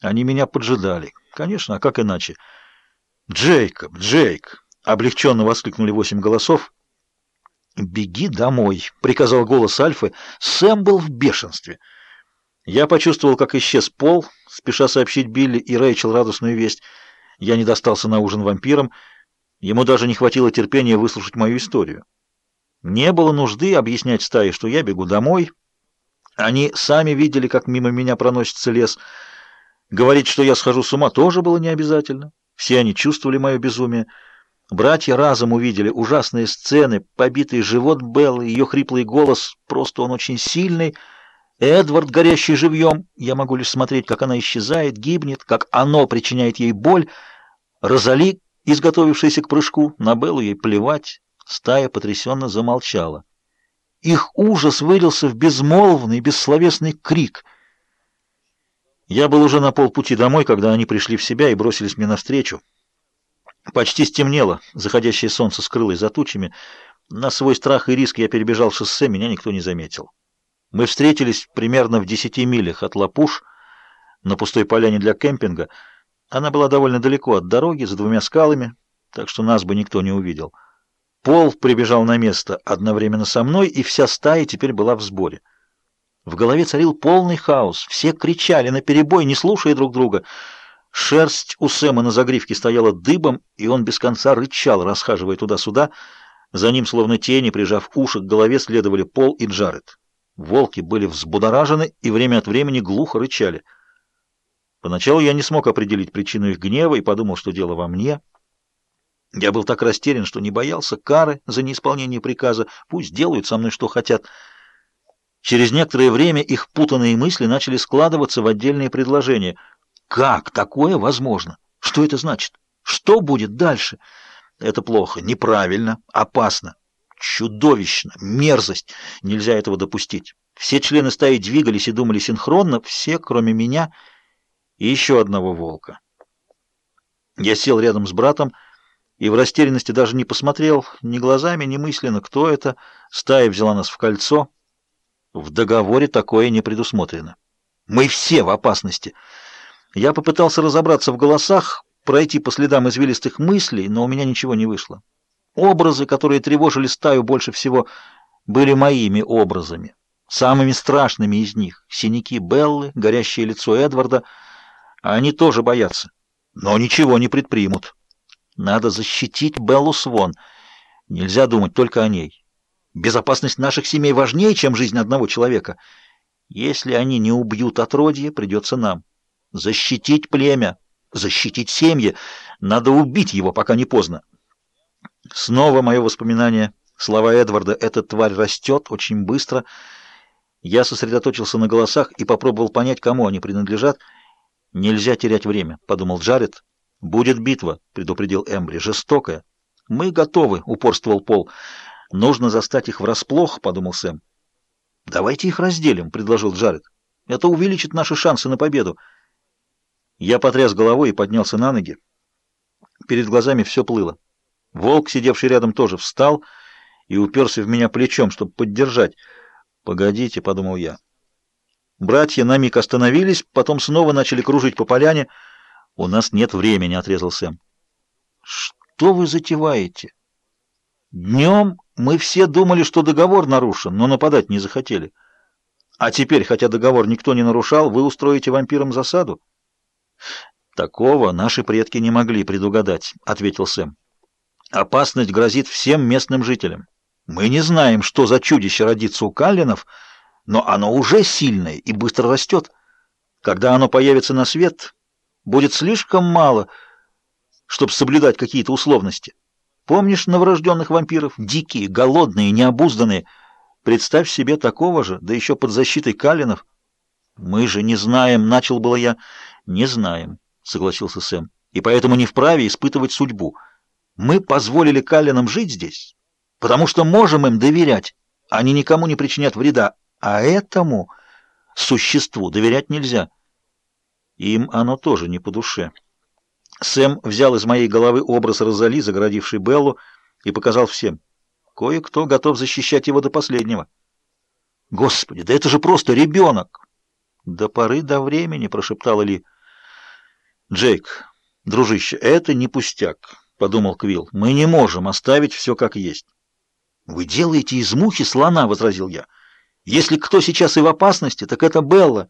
Они меня поджидали. Конечно, а как иначе? «Джейкоб! Джейк!» — облегченно воскликнули восемь голосов. «Беги домой!» — приказал голос Альфы. Сэм был в бешенстве. Я почувствовал, как исчез Пол, спеша сообщить Билли и Рэйчел радостную весть. Я не достался на ужин вампирам. Ему даже не хватило терпения выслушать мою историю. Не было нужды объяснять стае, что я бегу домой. Они сами видели, как мимо меня проносится лес. Говорить, что я схожу с ума, тоже было не обязательно. Все они чувствовали мое безумие. Братья разом увидели ужасные сцены, побитый живот Беллы, ее хриплый голос, просто он очень сильный. Эдвард, горящий живьем, я могу лишь смотреть, как она исчезает, гибнет, как оно причиняет ей боль. Розали, изготовившаяся к прыжку, на Беллу ей плевать. Стая потрясенно замолчала. Их ужас вылился в безмолвный, бессловесный крик. Я был уже на полпути домой, когда они пришли в себя и бросились мне навстречу. Почти стемнело, заходящее солнце скрылось за тучами. На свой страх и риск я перебежал шоссе, меня никто не заметил. Мы встретились примерно в десяти милях от Лапуш, на пустой поляне для кемпинга. Она была довольно далеко от дороги, за двумя скалами, так что нас бы никто не увидел. Пол прибежал на место одновременно со мной, и вся стая теперь была в сборе. В голове царил полный хаос. Все кричали наперебой, не слушая друг друга. Шерсть у Сэма на загривке стояла дыбом, и он без конца рычал, расхаживая туда-сюда. За ним, словно тени, прижав уши к голове, следовали Пол и Джаред. Волки были взбудоражены и время от времени глухо рычали. Поначалу я не смог определить причину их гнева и подумал, что дело во мне — я был так растерян, что не боялся кары за неисполнение приказа. Пусть делают со мной что хотят. Через некоторое время их путанные мысли начали складываться в отдельные предложения. Как такое возможно? Что это значит? Что будет дальше? Это плохо, неправильно, опасно, чудовищно, мерзость. Нельзя этого допустить. Все члены стаи двигались и думали синхронно, все, кроме меня и еще одного волка. Я сел рядом с братом, и в растерянности даже не посмотрел ни глазами, ни мысленно, кто это. Стая взяла нас в кольцо. В договоре такое не предусмотрено. Мы все в опасности. Я попытался разобраться в голосах, пройти по следам извилистых мыслей, но у меня ничего не вышло. Образы, которые тревожили стаю больше всего, были моими образами. Самыми страшными из них — синяки Беллы, горящее лицо Эдварда. Они тоже боятся, но ничего не предпримут. Надо защитить Беллу Свон. Нельзя думать только о ней. Безопасность наших семей важнее, чем жизнь одного человека. Если они не убьют отродье, придется нам. Защитить племя, защитить семьи. Надо убить его, пока не поздно. Снова мое воспоминание. Слова Эдварда «эта тварь растет очень быстро». Я сосредоточился на голосах и попробовал понять, кому они принадлежат. «Нельзя терять время», — подумал Джаред. «Будет битва», — предупредил Эмбри, — «жестокая». «Мы готовы», — упорствовал Пол. «Нужно застать их врасплох», — подумал Сэм. «Давайте их разделим», — предложил Джаред. «Это увеличит наши шансы на победу». Я потряс головой и поднялся на ноги. Перед глазами все плыло. Волк, сидевший рядом, тоже встал и уперся в меня плечом, чтобы поддержать. «Погодите», — подумал я. Братья на миг остановились, потом снова начали кружить по поляне — «У нас нет времени», — отрезал Сэм. «Что вы затеваете? Днем мы все думали, что договор нарушен, но нападать не захотели. А теперь, хотя договор никто не нарушал, вы устроите вампирам засаду?» «Такого наши предки не могли предугадать», — ответил Сэм. «Опасность грозит всем местным жителям. Мы не знаем, что за чудище родится у Каллинов, но оно уже сильное и быстро растет. Когда оно появится на свет, будет слишком мало, чтобы соблюдать какие-то условности. Помнишь новорожденных вампиров? Дикие, голодные, необузданные. Представь себе такого же, да еще под защитой Калинов. Мы же не знаем, начал было я. Не знаем, согласился Сэм. И поэтому не вправе испытывать судьбу. Мы позволили Калинам жить здесь, потому что можем им доверять. Они никому не причинят вреда, а этому существу доверять нельзя. Им оно тоже не по душе. Сэм взял из моей головы образ Розали, загородивший Беллу, и показал всем. Кое-кто готов защищать его до последнего. «Господи, да это же просто ребенок!» «До поры до времени», — прошептала Ли. Джейк, дружище, это не пустяк, подумал Квилл. Мы не можем оставить все как есть. Вы делаете из мухи слона, возразил я. Если кто сейчас и в опасности, так это Белла.